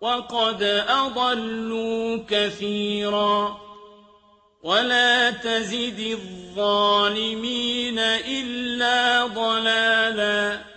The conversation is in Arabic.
وَقَدْ أَضَلُّوا كَثِيرًا. وَلَا تَزِدِ الظَّالِمِينَ إِلَّا ضَلَالًا.